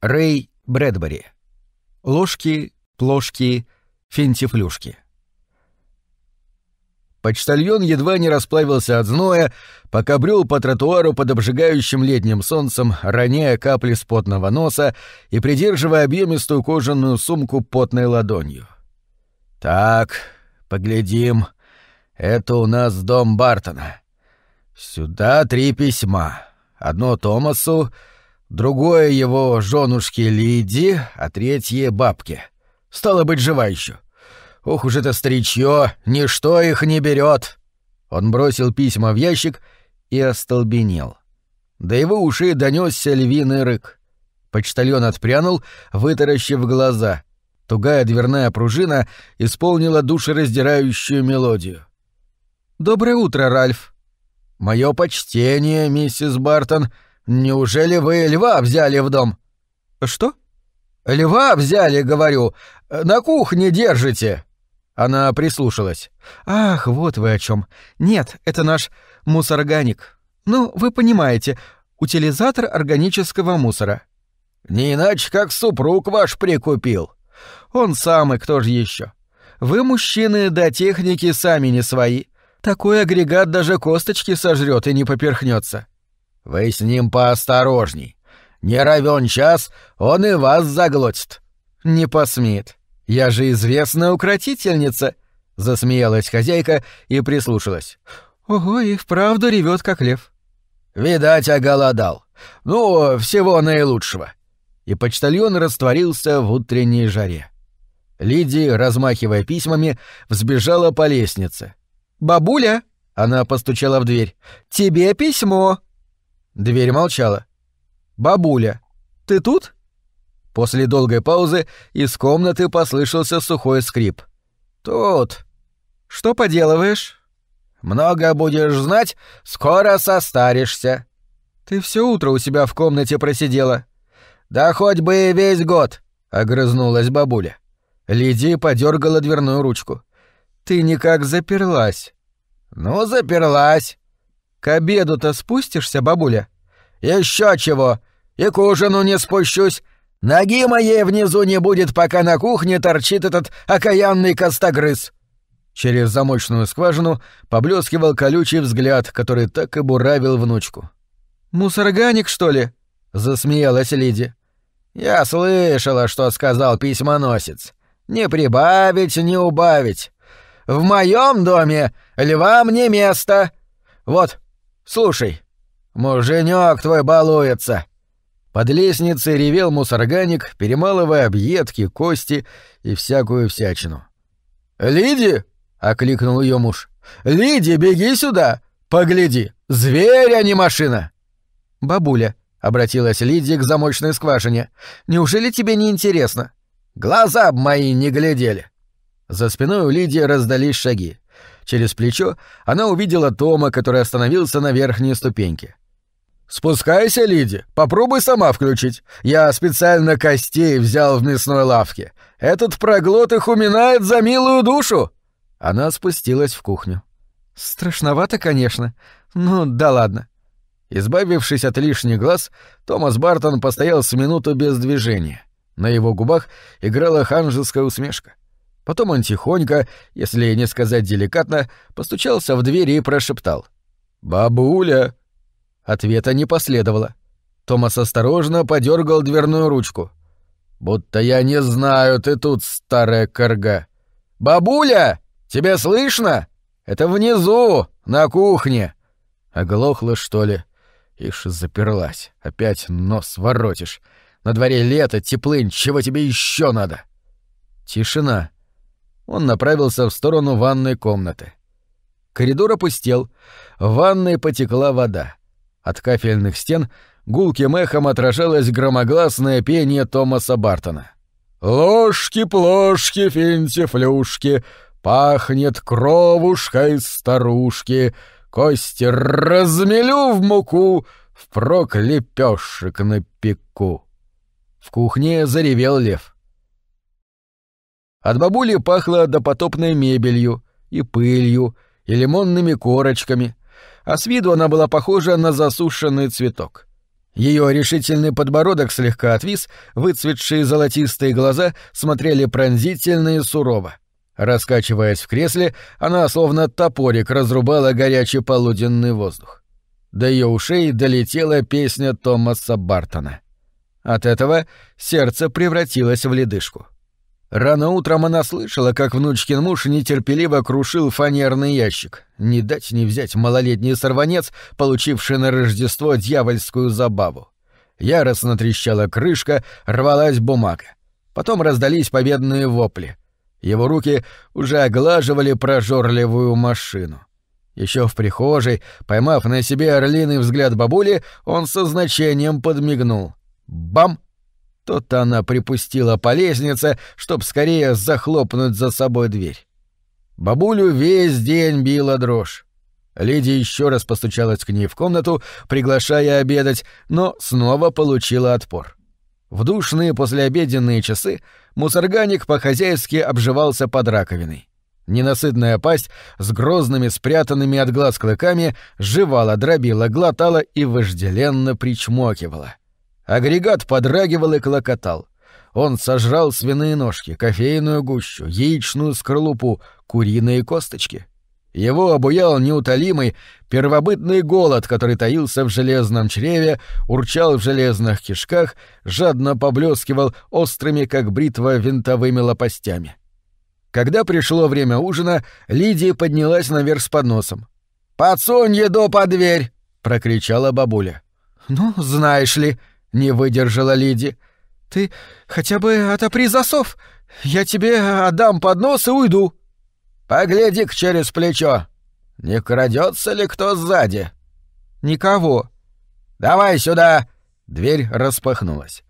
Рэй Брэдбери. Ложки, плошки, финтифлюшки. Почтальон едва не расплавился от зноя, пока брел по тротуару под обжигающим летним солнцем, роняя капли с потного носа и придерживая объемистую кожаную сумку потной ладонью. «Так, поглядим. Это у нас дом Бартона. Сюда три письма. Одно Томасу, другое его женушке Лиди, а третье — бабке. Стало быть, жива еще. Ох уж это старичье, ничто их не берет. Он бросил письма в ящик и остолбенел. До его ушей донесся львиный рык. Почтальон отпрянул, вытаращив глаза. Тугая дверная пружина исполнила душераздирающую мелодию. «Доброе утро, Ральф!» «Мое почтение, миссис Бартон. Неужели вы льва взяли в дом?» «Что?» «Льва взяли, говорю. На кухне держите». Она прислушалась. «Ах, вот вы о чем. Нет, это наш мусорганик. Ну, вы понимаете, утилизатор органического мусора». «Не иначе, как супруг ваш прикупил». «Он самый, кто же еще? Вы, мужчины, до техники сами не свои. Такой агрегат даже косточки сожрет и не поперхнется. Вы с ним поосторожней. Не равен час, он и вас заглотит. Не посмеет. Я же известная укротительница, засмеялась хозяйка и прислушалась. Ого, и вправду ревет как лев. Видать, оголодал. Ну, всего наилучшего. И почтальон растворился в утренней жаре. Лидия, размахивая письмами, взбежала по лестнице. «Бабуля!» — она постучала в дверь. «Тебе письмо!» Дверь молчала. «Бабуля, ты тут?» После долгой паузы из комнаты послышался сухой скрип. «Тут. Что поделываешь?» «Много будешь знать, скоро состаришься». «Ты все утро у себя в комнате просидела». «Да хоть бы и весь год», — огрызнулась бабуля. Лидия подергала дверную ручку. «Ты никак заперлась». «Ну, заперлась». «К обеду-то спустишься, бабуля?» «Еще чего. И к ужину не спущусь. Ноги моей внизу не будет, пока на кухне торчит этот окаянный костогрыз». Через замочную скважину поблескивал колючий взгляд, который так и буравил внучку. «Мусорганик, что ли?» — засмеялась Лиди. «Я слышала, что сказал письмоносец. Не прибавить, не убавить. В моем доме львам не место. Вот, слушай, муженек твой балуется. Под лестницей ревел мусорганик, перемалывая объедки, кости и всякую всячину. «Лиди!» — окликнул ее муж. «Лиди, беги сюда! Погляди! Зверь, а не машина!» «Бабуля», — обратилась Лидия к замочной скважине, — «неужели тебе не интересно?» «Глаза мои не глядели!» За спиной у Лидии раздались шаги. Через плечо она увидела Тома, который остановился на верхней ступеньке. «Спускайся, Лиди, попробуй сама включить. Я специально костей взял в мясной лавке. Этот проглот их уминает за милую душу!» Она спустилась в кухню. «Страшновато, конечно. Ну, да ладно». Избавившись от лишних глаз, Томас Бартон постоял с минуту без движения. На его губах играла ханжеская усмешка. Потом он тихонько, если не сказать деликатно, постучался в дверь и прошептал. «Бабуля!» Ответа не последовало. Томас осторожно подергал дверную ручку. «Будто я не знаю, ты тут, старая корга!» «Бабуля! Тебя слышно? Это внизу, на кухне!» Оглохла, что ли? Ишь, заперлась. Опять нос воротишь. На дворе лето, теплынь, чего тебе еще надо? Тишина. Он направился в сторону ванной комнаты. Коридор опустел. В ванной потекла вода. От кафельных стен гулким эхом отражалось громогласное пение Томаса Бартона. «Ложки-плошки, финтифлюшки, пахнет кровушкой старушки, кости размелю в муку, впрок лепешек напеку». В кухне заревел лев. От бабули пахло допотопной мебелью и пылью, и лимонными корочками, а с виду она была похожа на засушенный цветок. Ее решительный подбородок слегка отвис, выцветшие золотистые глаза смотрели пронзительно и сурово. Раскачиваясь в кресле, она словно топорик разрубала горячий полуденный воздух. До ее ушей долетела песня Томаса Бартона. От этого сердце превратилось в ледышку. Рано утром она слышала, как внучкин муж нетерпеливо крушил фанерный ящик. Не дать не взять малолетний сорванец, получивший на Рождество дьявольскую забаву. Яростно трещала крышка, рвалась бумага. Потом раздались победные вопли. Его руки уже оглаживали прожорливую машину. Еще в прихожей, поймав на себе орлиный взгляд бабули, он со значением подмигнул. Бам! То-то она припустила по лестнице, чтоб скорее захлопнуть за собой дверь. Бабулю весь день била дрожь. Лидия еще раз постучалась к ней в комнату, приглашая обедать, но снова получила отпор. В душные послеобеденные часы мусорганик по-хозяйски обживался под раковиной. Ненасытная пасть с грозными спрятанными от глаз клыками жевала, дробила, глотала и вожделенно причмокивала. Агрегат подрагивал и клокотал. Он сожрал свиные ножки, кофейную гущу, яичную скорлупу, куриные косточки. Его обуял неутолимый, первобытный голод, который таился в железном чреве, урчал в железных кишках, жадно поблескивал острыми, как бритва, винтовыми лопастями. Когда пришло время ужина, Лидия поднялась наверх с подносом. «Подсунь еду под дверь!» — прокричала бабуля. «Ну, знаешь ли», — не выдержала Лиди. «Ты хотя бы отопри засов. Я тебе отдам поднос и уйду». «Погляди-ка через плечо. Не крадется ли кто сзади?» «Никого». «Давай сюда!» Дверь распахнулась.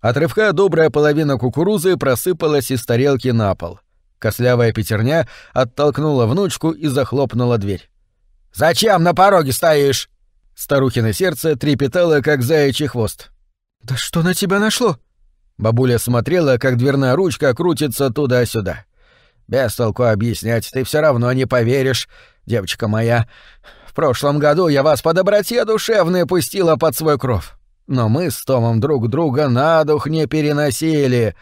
От рывка добрая половина кукурузы просыпалась из тарелки на пол. Кослявая пятерня оттолкнула внучку и захлопнула дверь. «Зачем на пороге стоишь?» Старухино сердце трепетало, как заячий хвост. «Да что на тебя нашло?» Бабуля смотрела, как дверная ручка крутится туда-сюда. «Без толку объяснять, ты все равно не поверишь, девочка моя. В прошлом году я вас по доброте душевной пустила под свой кров. Но мы с Томом друг друга на дух не переносили.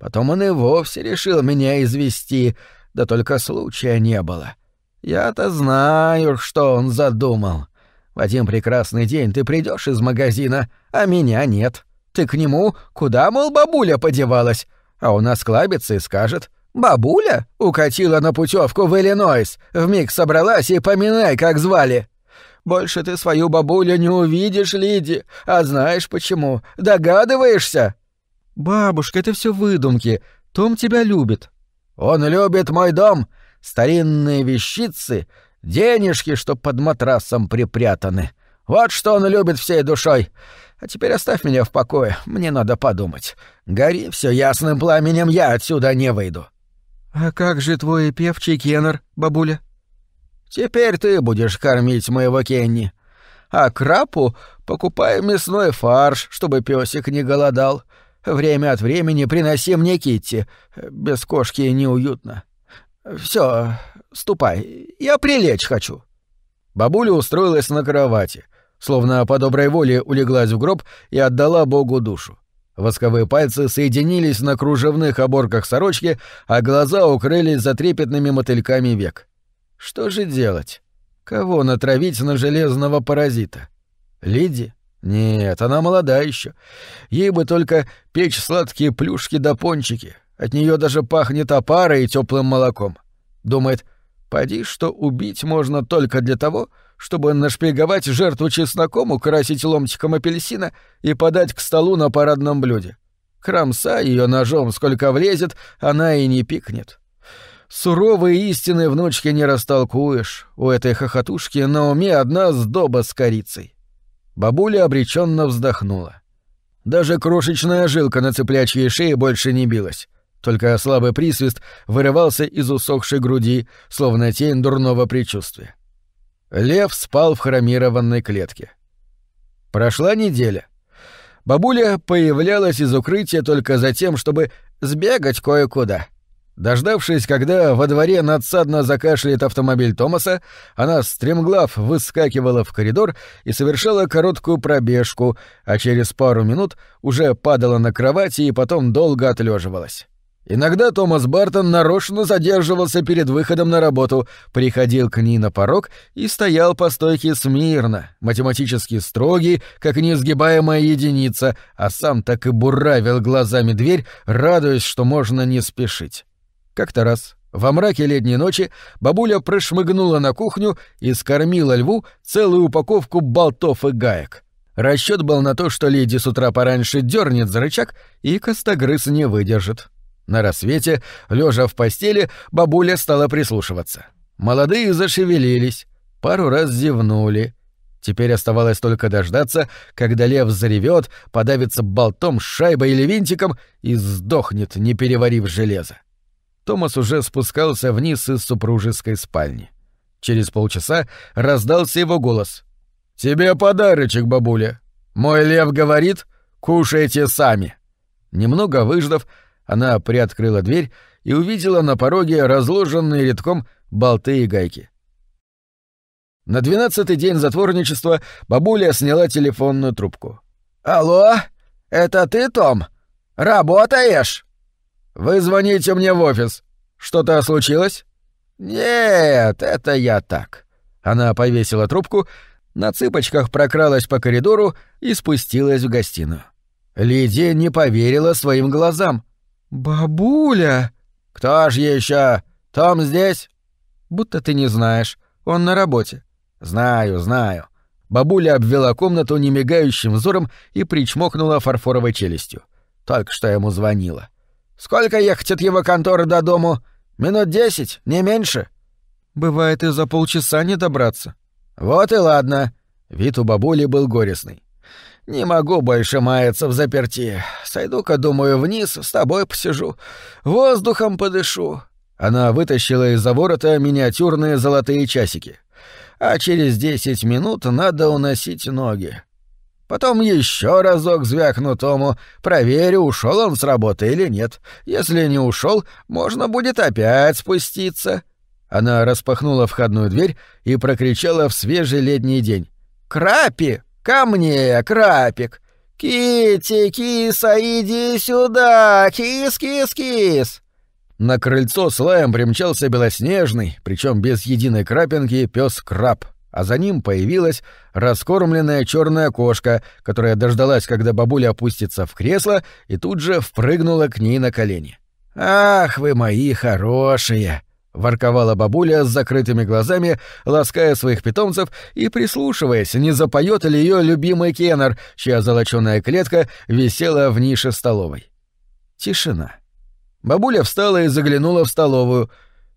Потом он и вовсе решил меня извести, да только случая не было. Я-то знаю, что он задумал. В один прекрасный день ты придешь из магазина, а меня нет. Ты к нему, куда, мол, бабуля подевалась? А он осклабится и скажет, «Бабуля укатила на путевку в Иллинойс, вмиг собралась и поминай, как звали». Больше ты свою бабулю не увидишь, Лиди. А знаешь почему? Догадываешься? Бабушка, это все выдумки. Том тебя любит. Он любит мой дом, старинные вещицы Денежки, что под матрасом припрятаны. Вот что он любит всей душой. А теперь оставь меня в покое, мне надо подумать. Гори все ясным пламенем, я отсюда не выйду. А как же твой певчий Кеннер, бабуля? Теперь ты будешь кормить моего Кенни. А крапу покупай мясной фарш, чтобы песик не голодал. Время от времени приноси мне Китти. Без кошки неуютно. Все, ступай, я прилечь хочу». Бабуля устроилась на кровати, словно по доброй воле улеглась в гроб и отдала Богу душу. Восковые пальцы соединились на кружевных оборках сорочки, а глаза укрылись за трепетными мотыльками век. Что же делать? Кого натравить на железного паразита? Лиди? Нет, она молода еще. Ей бы только печь сладкие плюшки да пончики. От нее даже пахнет опарой и теплым молоком. Думает, Поди, что убить можно только для того, чтобы нашпиговать жертву чесноком, украсить ломтиком апельсина и подать к столу на парадном блюде. Кромса ее ножом сколько влезет, она и не пикнет. Суровые истины внучки не растолкуешь. У этой хохотушки на уме одна сдоба с корицей. Бабуля обреченно вздохнула. Даже крошечная жилка на цыплячьей шее больше не билась. Только слабый присвист вырывался из усохшей груди, словно тень дурного предчувствия. Лев спал в хромированной клетке. Прошла неделя. Бабуля появлялась из укрытия только за тем, чтобы сбегать кое-куда. Дождавшись, когда во дворе надсадно закашляет автомобиль Томаса, она стремглав выскакивала в коридор и совершала короткую пробежку, а через пару минут уже падала на кровати и потом долго отлеживалась. Иногда Томас Бартон нарочно задерживался перед выходом на работу, приходил к ней на порог и стоял по стойке смирно, математически строгий, как несгибаемая единица, а сам так и буравил глазами дверь, радуясь, что можно не спешить. Как-то раз, во мраке летней ночи, бабуля прошмыгнула на кухню и скормила льву целую упаковку болтов и гаек. Расчет был на то, что леди с утра пораньше дернет за рычаг и костогрыз не выдержит. На рассвете, лежа в постели, бабуля стала прислушиваться. Молодые зашевелились, пару раз зевнули. Теперь оставалось только дождаться, когда лев заревет, подавится болтом, шайбой или винтиком и сдохнет, не переварив железо. Томас уже спускался вниз из супружеской спальни. Через полчаса раздался его голос. «Тебе подарочек, бабуля. Мой лев говорит, кушайте сами». Немного выждав, она приоткрыла дверь и увидела на пороге разложенные редком болты и гайки. На двенадцатый день затворничества бабуля сняла телефонную трубку. «Алло, это ты, Том? Работаешь?» «Вы звоните мне в офис. Что-то случилось?» «Нет, это я так». Она повесила трубку, на цыпочках прокралась по коридору и спустилась в гостиную. Лидия не поверила своим глазам. «Бабуля!» «Кто ж еще? Том здесь?» «Будто ты не знаешь. Он на работе». «Знаю, знаю». Бабуля обвела комнату немигающим взором и причмокнула фарфоровой челюстью. Только что ему звонила. «Сколько ехать от его конторы до дому? Минут десять, не меньше?» «Бывает и за полчаса не добраться». «Вот и ладно». Вид у бабули был горестный. Не могу больше маяться в заперти. Сойду-ка, думаю, вниз, с тобой посижу. Воздухом подышу». Она вытащила из-за ворота миниатюрные золотые часики. А через десять минут надо уносить ноги. Потом еще разок звякну Тому, проверю, ушел он с работы или нет. Если не ушел, можно будет опять спуститься. Она распахнула входную дверь и прокричала в свежий летний день. «Крапи! Ко мне, крапик! Кити, киса, иди сюда! Кис, кис, кис!» На крыльцо с лаем примчался белоснежный, причем без единой крапинки, пес краб, а за ним появилась раскормленная черная кошка, которая дождалась, когда бабуля опустится в кресло, и тут же впрыгнула к ней на колени. «Ах вы мои хорошие!» Ворковала бабуля с закрытыми глазами, лаская своих питомцев и прислушиваясь, не запоет ли ее любимый кеннер, чья золоченая клетка висела в нише столовой. Тишина. Бабуля встала и заглянула в столовую.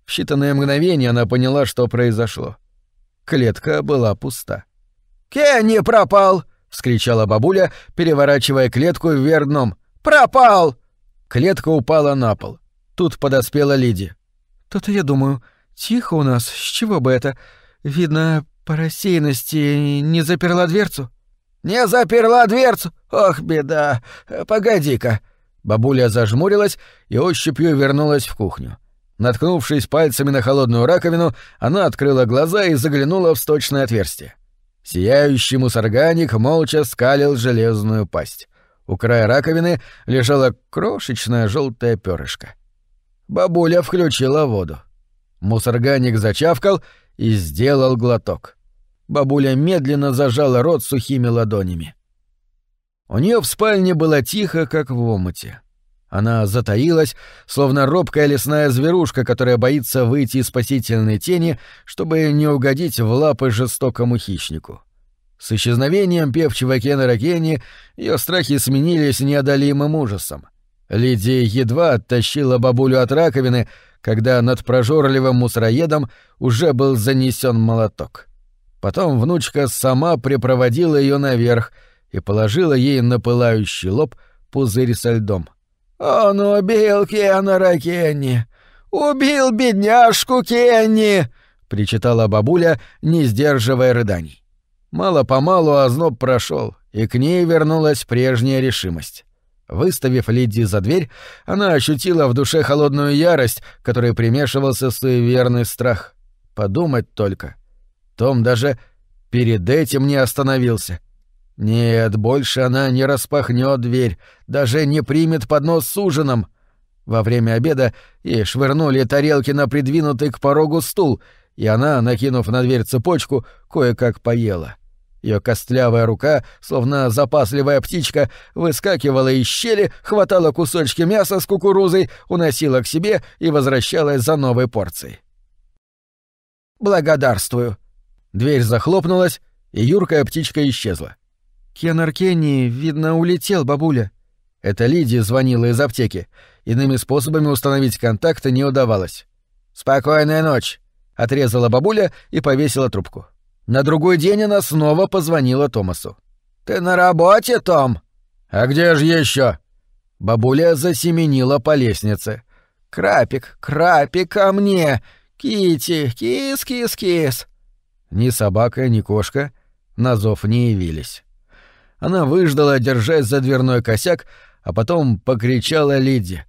В считанные мгновения она поняла, что произошло. Клетка была пуста. «Кенни пропал!» — вскричала бабуля, переворачивая клетку вверх дном. «Пропал!» Клетка упала на пол. Тут подоспела Лиди. То-то я думаю, тихо у нас, с чего бы это? Видно, по рассеянности не заперла дверцу. Не заперла дверцу? Ох, беда. Погоди-ка. Бабуля зажмурилась и ощупью вернулась в кухню. Наткнувшись пальцами на холодную раковину, она открыла глаза и заглянула в сточное отверстие. Сияющий мусорганик молча скалил железную пасть. У края раковины лежала крошечная желтая перышко. Бабуля включила воду. Мусорганик зачавкал и сделал глоток. Бабуля медленно зажала рот сухими ладонями. У нее в спальне было тихо, как в омуте. Она затаилась, словно робкая лесная зверушка, которая боится выйти из спасительной тени, чтобы не угодить в лапы жестокому хищнику. С исчезновением певчего Кена Кенни ее страхи сменились неодолимым ужасом. Лидия едва оттащила бабулю от раковины, когда над прожорливым мусороедом уже был занесен молоток. Потом внучка сама припроводила ее наверх и положила ей на пылающий лоб пузырь со льдом. «Он убил Кеннера Кенни! Убил бедняжку Кенни!» — причитала бабуля, не сдерживая рыданий. Мало-помалу озноб прошел, и к ней вернулась прежняя решимость. Выставив Лидди за дверь, она ощутила в душе холодную ярость, которой примешивался суеверный страх. Подумать только. Том даже перед этим не остановился. Нет, больше она не распахнет дверь, даже не примет поднос с ужином. Во время обеда ей швырнули тарелки на придвинутый к порогу стул, и она, накинув на дверь цепочку, кое-как поела. Ее костлявая рука, словно запасливая птичка, выскакивала из щели, хватала кусочки мяса с кукурузой, уносила к себе и возвращалась за новой порцией. «Благодарствую». Дверь захлопнулась, и юркая птичка исчезла. «Кен Аркени, видно, улетел, бабуля». Это Лидия звонила из аптеки. Иными способами установить контакты не удавалось. «Спокойная ночь», — отрезала бабуля и повесила трубку. На другой день она снова позвонила Томасу. «Ты на работе, Том?» «А где же еще? Бабуля засеменила по лестнице. «Крапик, крапик ко мне! Кити, кис-кис-кис!» Ни собака, ни кошка на зов не явились. Она выждала, держась за дверной косяк, а потом покричала Лиде.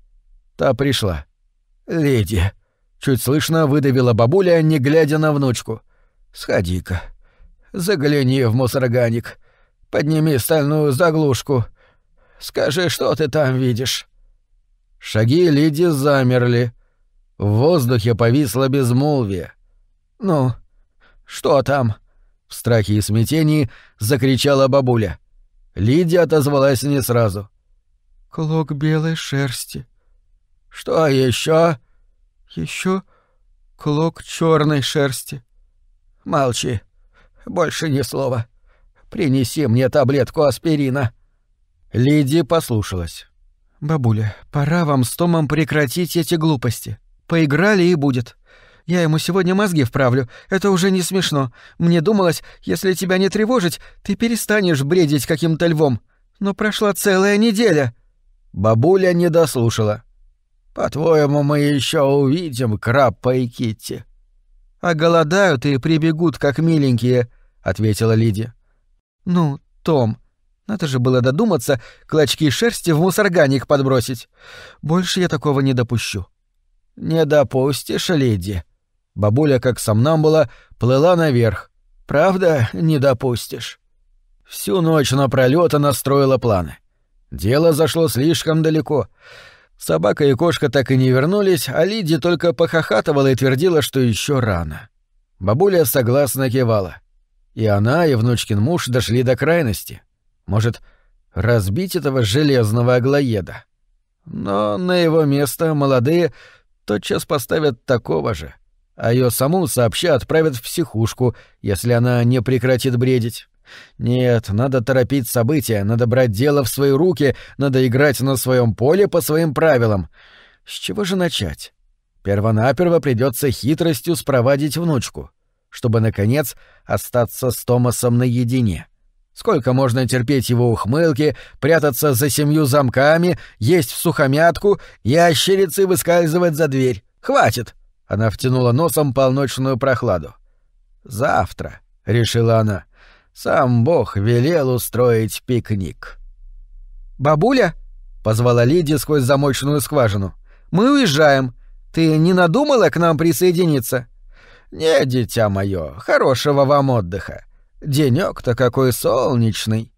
Та пришла. «Лиди!» — чуть слышно выдавила бабуля, не глядя на внучку. «Сходи-ка, загляни в мусорганик, подними стальную заглушку. Скажи, что ты там видишь?» Шаги Лиди замерли. В воздухе повисло безмолвие. «Ну, что там?» — в страхе и смятении закричала бабуля. Лидия отозвалась не сразу. «Клок белой шерсти». «Что еще? Еще клок черной шерсти». «Молчи. Больше ни слова. Принеси мне таблетку аспирина». Лидия послушалась. «Бабуля, пора вам с Томом прекратить эти глупости. Поиграли и будет. Я ему сегодня мозги вправлю. Это уже не смешно. Мне думалось, если тебя не тревожить, ты перестанешь бредить каким-то львом. Но прошла целая неделя». Бабуля не дослушала. «По-твоему, мы еще увидим Крабпа и Китти?» «А голодают и прибегут, как миленькие», — ответила Лидия. «Ну, Том, надо же было додуматься клочки шерсти в мусорганик подбросить. Больше я такого не допущу». «Не допустишь, Лидия?» Бабуля, как сомнамбула, плыла наверх. «Правда, не допустишь?» Всю ночь напролёт она строила планы. Дело зашло слишком далеко. Собака и кошка так и не вернулись, а Лиди только похохатывала и твердила, что еще рано. Бабуля согласно кивала. И она, и внучкин муж дошли до крайности. Может, разбить этого железного аглоеда? Но на его место молодые тотчас поставят такого же — а ее саму сообща отправят в психушку, если она не прекратит бредить. Нет, надо торопить события, надо брать дело в свои руки, надо играть на своем поле по своим правилам. С чего же начать? Первонаперво придется хитростью спровадить внучку, чтобы, наконец, остаться с Томасом наедине. Сколько можно терпеть его ухмылки, прятаться за семью замками, есть в сухомятку, ящерицы выскальзывать за дверь? Хватит! Она втянула носом полночную прохладу. «Завтра», — решила она, — «сам Бог велел устроить пикник». «Бабуля?» — позвала Лидия сквозь замочную скважину. «Мы уезжаем. Ты не надумала к нам присоединиться?» «Не, дитя мое, хорошего вам отдыха. Денёк-то какой солнечный».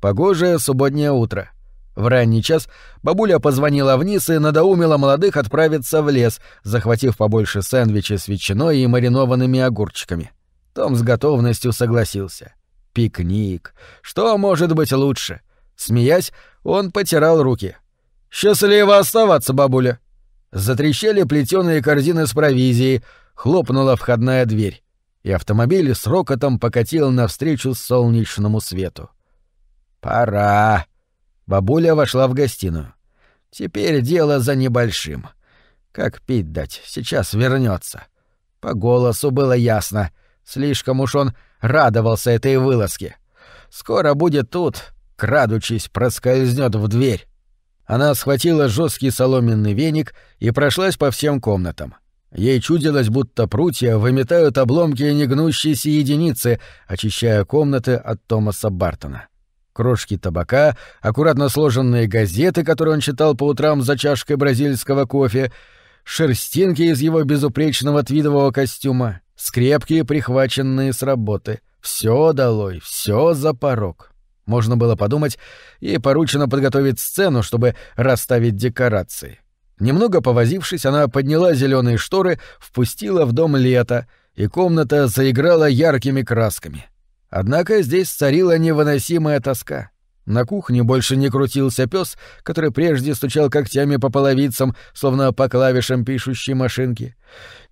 Погожее субботнее утро. В ранний час бабуля позвонила вниз и надоумила молодых отправиться в лес, захватив побольше сэндвичей с ветчиной и маринованными огурчиками. Том с готовностью согласился. Пикник. Что может быть лучше? Смеясь, он потирал руки. «Счастливо оставаться, бабуля!» Затрещали плетеные корзины с провизией, хлопнула входная дверь, и автомобиль с рокотом покатил навстречу солнечному свету. «Пора!» Бабуля вошла в гостиную. Теперь дело за небольшим. Как пить дать, сейчас вернется. По голосу было ясно. Слишком уж он радовался этой вылазке. Скоро будет тут, крадучись, проскользнет в дверь. Она схватила жесткий соломенный веник и прошлась по всем комнатам. Ей чудилось, будто прутья выметают обломки негнущейся единицы, очищая комнаты от Томаса Бартона. Крошки табака, аккуратно сложенные газеты, которые он читал по утрам за чашкой бразильского кофе, шерстинки из его безупречного твидового костюма, скрепки, прихваченные с работы. Все долой, все за порог. Можно было подумать, ей поручено подготовить сцену, чтобы расставить декорации. Немного повозившись, она подняла зеленые шторы, впустила в дом лето, и комната заиграла яркими красками. Однако здесь царила невыносимая тоска. На кухне больше не крутился пес, который прежде стучал когтями по половицам, словно по клавишам пишущей машинки.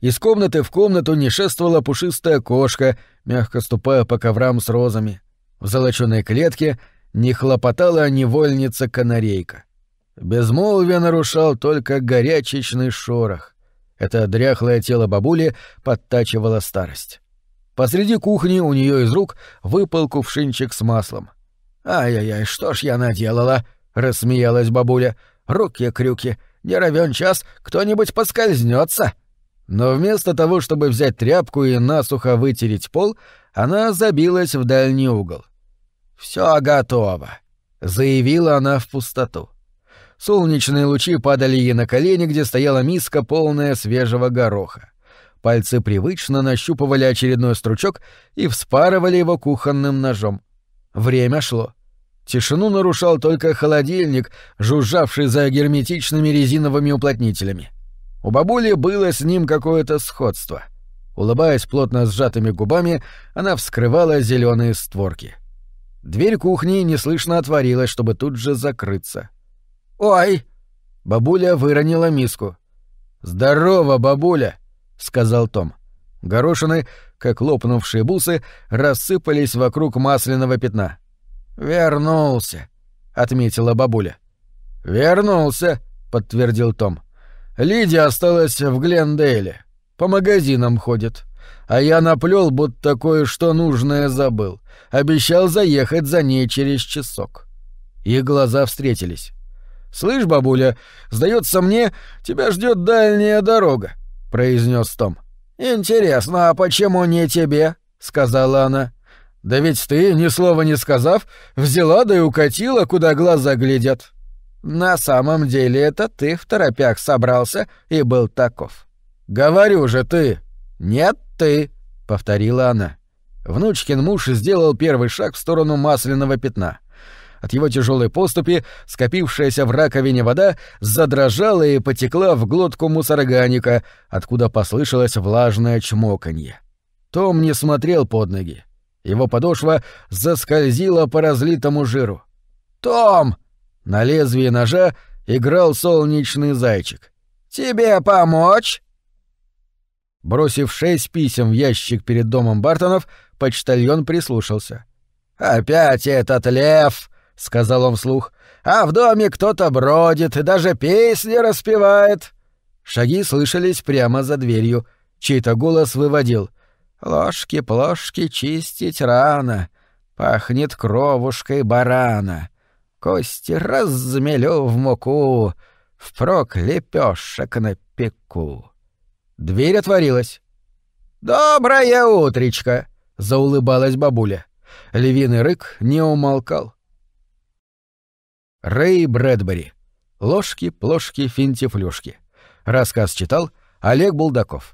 Из комнаты в комнату не шествовала пушистая кошка, мягко ступая по коврам с розами. В золоченой клетке не хлопотала невольница-канарейка. Безмолвие нарушал только горячечный шорох. Это дряхлое тело бабули подтачивало старость. Посреди кухни у нее из рук выпал кувшинчик с маслом. «Ай-яй-яй, что ж я наделала?» — рассмеялась бабуля. «Руки-крюки, не равен час, кто-нибудь поскользнется. Но вместо того, чтобы взять тряпку и насухо вытереть пол, она забилась в дальний угол. «Все готово», — заявила она в пустоту. Солнечные лучи падали ей на колени, где стояла миска, полная свежего гороха. Пальцы привычно нащупывали очередной стручок и вспарывали его кухонным ножом. Время шло. Тишину нарушал только холодильник, жужжавший за герметичными резиновыми уплотнителями. У бабули было с ним какое-то сходство. Улыбаясь плотно сжатыми губами, она вскрывала зеленые створки. Дверь кухни неслышно отворилась, чтобы тут же закрыться. «Ой!» Бабуля выронила миску. «Здорово, бабуля!» — сказал Том. Горошины, как лопнувшие бусы, рассыпались вокруг масляного пятна. «Вернулся», — отметила бабуля. «Вернулся», — подтвердил Том. «Лидия осталась в Глендейле. По магазинам ходит. А я наплел, будто кое-что нужное забыл. Обещал заехать за ней через часок». Их глаза встретились. «Слышь, бабуля, сдается мне, тебя ждет дальняя дорога», — произнес Том. «Интересно, а почему не тебе?» — сказала она. «Да ведь ты, ни слова не сказав, взяла да и укатила, куда глаза глядят». «На самом деле это ты в торопях собрался и был таков». «Говорю же ты!» «Нет, ты!» — повторила она. Внучкин муж сделал первый шаг в сторону масляного пятна. От его тяжелой поступи скопившаяся в раковине вода задрожала и потекла в глотку мусороганика, откуда послышалось влажное чмоканье. Том не смотрел под ноги. Его подошва заскользила по разлитому жиру. «Том!» На лезвии ножа играл солнечный зайчик. «Тебе помочь?» Бросив шесть писем в ящик перед домом Бартонов, почтальон прислушался. «Опять этот лев!» — сказал он вслух. «А в доме кто-то бродит и даже песни распевает». Шаги слышались прямо за дверью. Чей-то голос выводил. «Ложки-плошки чистить рано. Пахнет кровушкой барана. Кости раззмелю в муку, впрок лепешек напеку». Дверь отворилась. «Доброе утречко!» — заулыбалась бабуля. Левиный рык не умолкал. Рэй Брэдбери. Ложки, плошки, финтифлюшки. Рассказ читал Олег Булдаков.